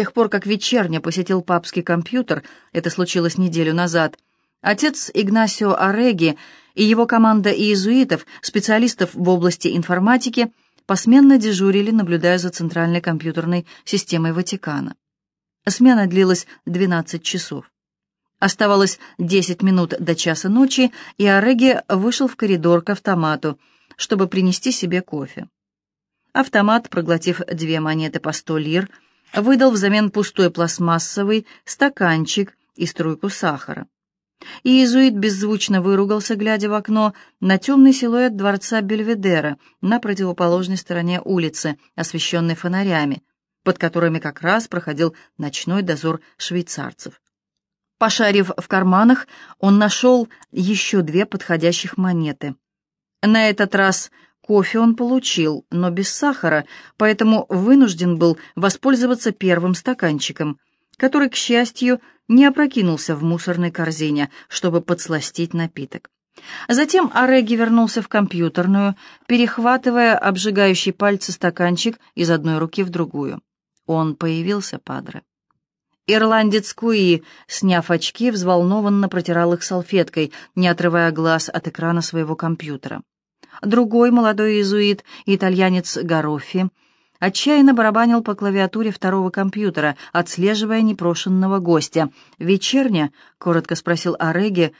тех пор, как вечерня посетил папский компьютер, это случилось неделю назад, отец Игнасио Ореги и его команда иезуитов, специалистов в области информатики, посменно дежурили, наблюдая за центральной компьютерной системой Ватикана. Смена длилась 12 часов. Оставалось 10 минут до часа ночи, и Ореги вышел в коридор к автомату, чтобы принести себе кофе. Автомат, проглотив две монеты по 100 лир, выдал взамен пустой пластмассовый стаканчик и струйку сахара. Иезуит беззвучно выругался, глядя в окно, на темный силуэт дворца Бельведера на противоположной стороне улицы, освещенной фонарями, под которыми как раз проходил ночной дозор швейцарцев. Пошарив в карманах, он нашел еще две подходящих монеты. На этот раз кофе он получил, но без сахара, поэтому вынужден был воспользоваться первым стаканчиком, который, к счастью, не опрокинулся в мусорной корзине, чтобы подсластить напиток. Затем Ореги вернулся в компьютерную, перехватывая обжигающий пальцы стаканчик из одной руки в другую. Он появился, падре. Ирландец Куи, сняв очки, взволнованно протирал их салфеткой, не отрывая глаз от экрана своего компьютера. Другой молодой иезуит, итальянец Гароффи, отчаянно барабанил по клавиатуре второго компьютера, отслеживая непрошенного гостя. «Вечерня?» — коротко спросил Ореги,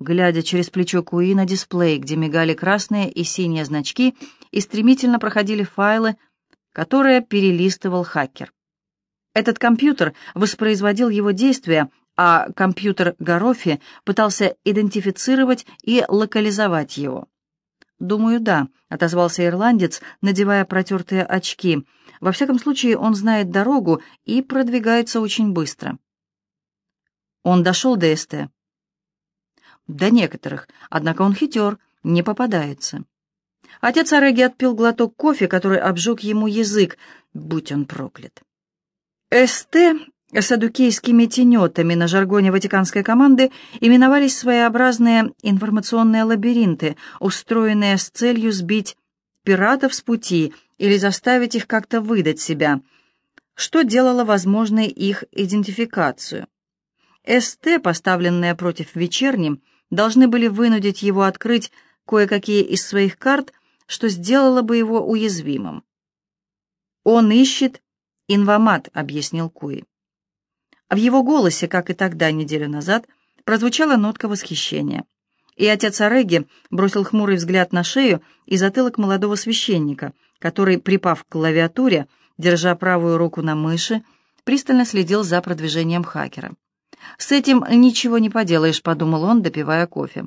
глядя через плечо Куи на дисплей, где мигали красные и синие значки и стремительно проходили файлы, которые перелистывал хакер. Этот компьютер воспроизводил его действия, а компьютер Гарофи пытался идентифицировать и локализовать его. «Думаю, да», — отозвался ирландец, надевая протертые очки. «Во всяком случае, он знает дорогу и продвигается очень быстро». Он дошел до СТ. До некоторых, однако он хитер, не попадается. Отец Ореги отпил глоток кофе, который обжег ему язык, будь он проклят. СТ садукейскими тенетами на жаргоне ватиканской команды именовались своеобразные информационные лабиринты, устроенные с целью сбить пиратов с пути или заставить их как-то выдать себя, что делало возможной их идентификацию. СТ, поставленные против вечерним, должны были вынудить его открыть кое-какие из своих карт, что сделало бы его уязвимым. Он ищет «Инвамат», — объяснил Куи. В его голосе, как и тогда, неделю назад, прозвучала нотка восхищения. И отец Ореги бросил хмурый взгляд на шею и затылок молодого священника, который, припав к клавиатуре, держа правую руку на мыши, пристально следил за продвижением хакера. «С этим ничего не поделаешь», — подумал он, допивая кофе.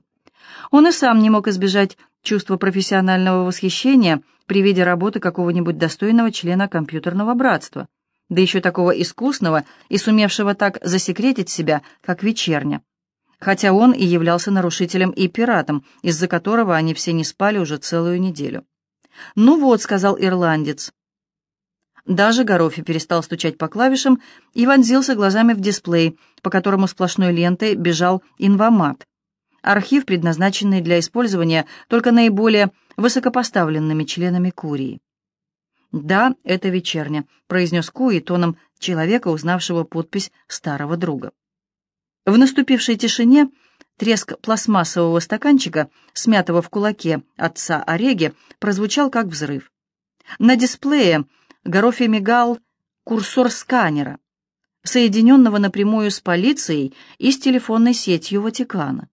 Он и сам не мог избежать чувства профессионального восхищения при виде работы какого-нибудь достойного члена компьютерного братства, да еще такого искусного и сумевшего так засекретить себя, как вечерня. Хотя он и являлся нарушителем и пиратом, из-за которого они все не спали уже целую неделю. «Ну вот», — сказал ирландец. Даже Горофи перестал стучать по клавишам и вонзился глазами в дисплей, по которому сплошной лентой бежал инвомат, архив, предназначенный для использования только наиболее высокопоставленными членами Курии. «Да, это вечерня», — произнес Куи тоном человека, узнавшего подпись старого друга. В наступившей тишине треск пластмассового стаканчика, смятого в кулаке отца Ореги, прозвучал как взрыв. На дисплее Горофи мигал курсор сканера, соединенного напрямую с полицией и с телефонной сетью Ватикана.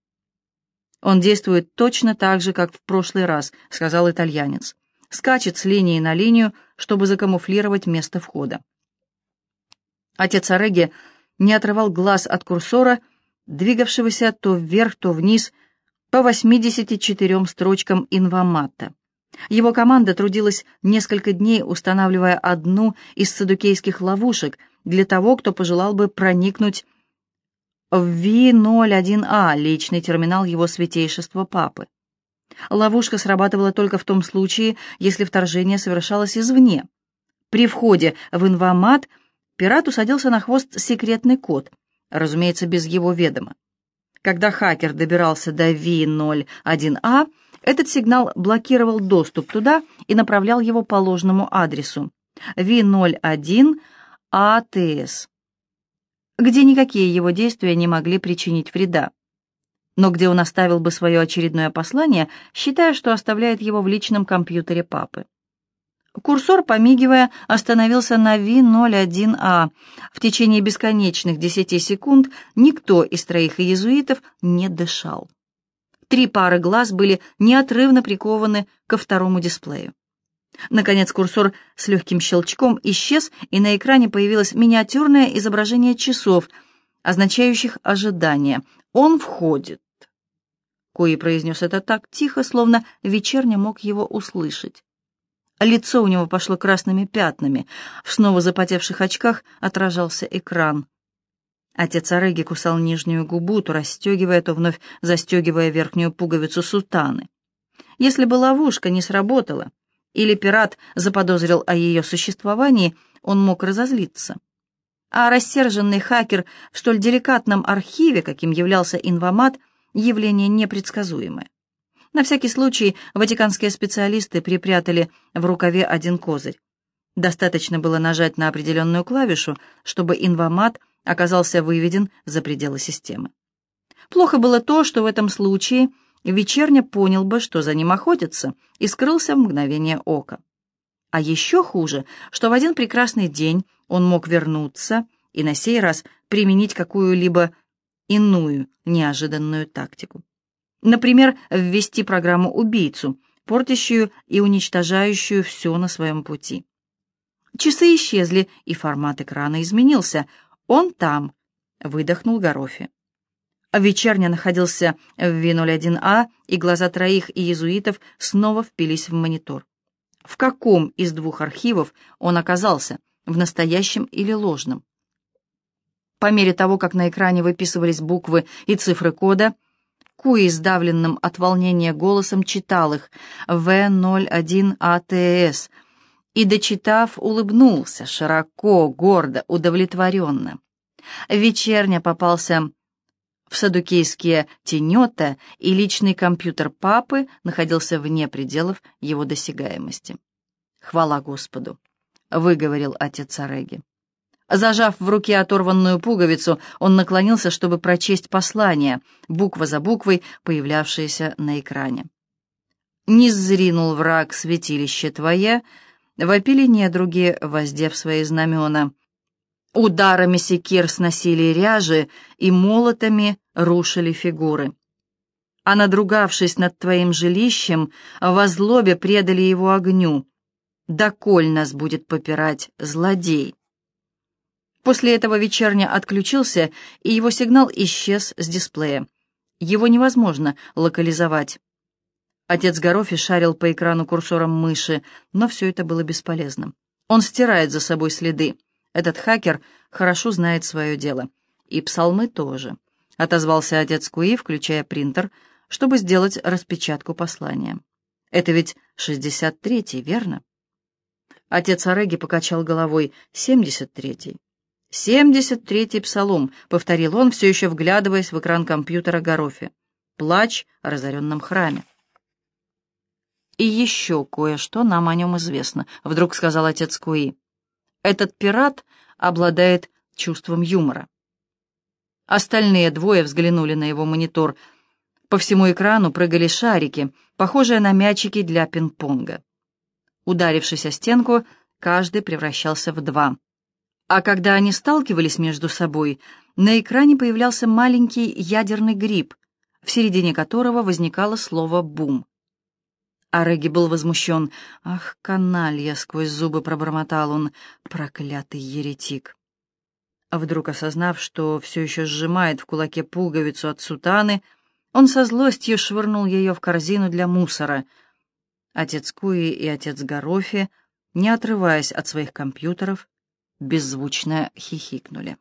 «Он действует точно так же, как в прошлый раз», — сказал итальянец. «Скачет с линии на линию, чтобы закамуфлировать место входа». Отец Ореги не отрывал глаз от курсора, двигавшегося то вверх, то вниз, по 84 строчкам инвамата. Его команда трудилась несколько дней, устанавливая одну из садукейских ловушек для того, кто пожелал бы проникнуть в Ви-01А, личный терминал его святейшества Папы. Ловушка срабатывала только в том случае, если вторжение совершалось извне. При входе в инвамат пират усадился на хвост секретный код, разумеется, без его ведома. Когда хакер добирался до Ви-01А, этот сигнал блокировал доступ туда и направлял его по ложному адресу. Ви-01А ААТС, где никакие его действия не могли причинить вреда, но где он оставил бы свое очередное послание, считая, что оставляет его в личном компьютере папы. Курсор, помигивая, остановился на V01A. В течение бесконечных десяти секунд никто из троих иезуитов не дышал. Три пары глаз были неотрывно прикованы ко второму дисплею. Наконец курсор с легким щелчком исчез, и на экране появилось миниатюрное изображение часов, означающих ожидание. «Он входит». Кои произнес это так тихо, словно вечерня мог его услышать. Лицо у него пошло красными пятнами, в снова запотевших очках отражался экран. Отец Ореги кусал нижнюю губу, то расстегивая, то вновь застегивая верхнюю пуговицу сутаны. Если бы ловушка не сработала, или пират заподозрил о ее существовании, он мог разозлиться. А рассерженный хакер в столь деликатном архиве, каким являлся инвомат, явление непредсказуемое. На всякий случай ватиканские специалисты припрятали в рукаве один козырь. Достаточно было нажать на определенную клавишу, чтобы инвомат оказался выведен за пределы системы. Плохо было то, что в этом случае вечерня понял бы, что за ним охотятся, и скрылся в мгновение ока. А еще хуже, что в один прекрасный день он мог вернуться и на сей раз применить какую-либо иную неожиданную тактику. Например, ввести программу-убийцу, портящую и уничтожающую все на своем пути. Часы исчезли, и формат экрана изменился. «Он там», — выдохнул Горофи. Вечерня находился в V01А, и глаза троих иезуитов снова впились в монитор. В каком из двух архивов он оказался, в настоящем или ложном? По мере того, как на экране выписывались буквы и цифры кода, Куи, сдавленным от волнения голосом, читал их «В01АТС», и, дочитав, улыбнулся широко, гордо, удовлетворенно. Вечерня попался в садукейские тенета, и личный компьютер папы находился вне пределов его досягаемости. «Хвала Господу!» — выговорил отец Ореги. Зажав в руке оторванную пуговицу, он наклонился, чтобы прочесть послание, буква за буквой, появлявшееся на экране. «Не зринул враг святилище твое», вопили недруги, воздев свои знамена. Ударами секир сносили ряжи и молотами рушили фигуры. А надругавшись над твоим жилищем, во злобе предали его огню. Доколь нас будет попирать злодей? После этого вечерня отключился, и его сигнал исчез с дисплея. Его невозможно локализовать. Отец Горофи шарил по экрану курсором мыши, но все это было бесполезным. Он стирает за собой следы. Этот хакер хорошо знает свое дело. И псалмы тоже. Отозвался отец Куи, включая принтер, чтобы сделать распечатку послания. Это ведь 63-й, верно? Отец Ореги покачал головой. 73-й. «Семьдесят третий псалом», — повторил он, все еще вглядываясь в экран компьютера Горофи. «Плач о разоренном храме». «И еще кое-что нам о нем известно», — вдруг сказал отец Куи. «Этот пират обладает чувством юмора». Остальные двое взглянули на его монитор. По всему экрану прыгали шарики, похожие на мячики для пинг-понга. Ударившись о стенку, каждый превращался в два. А когда они сталкивались между собой, на экране появлялся маленький ядерный гриб, в середине которого возникало слово «бум». А Регги был возмущен. «Ах, каналья!» — сквозь зубы пробормотал он. «Проклятый еретик!» А вдруг осознав, что все еще сжимает в кулаке пуговицу от сутаны, он со злостью швырнул ее в корзину для мусора. Отец Куи и отец Горофи, не отрываясь от своих компьютеров, беззвучно хихикнули.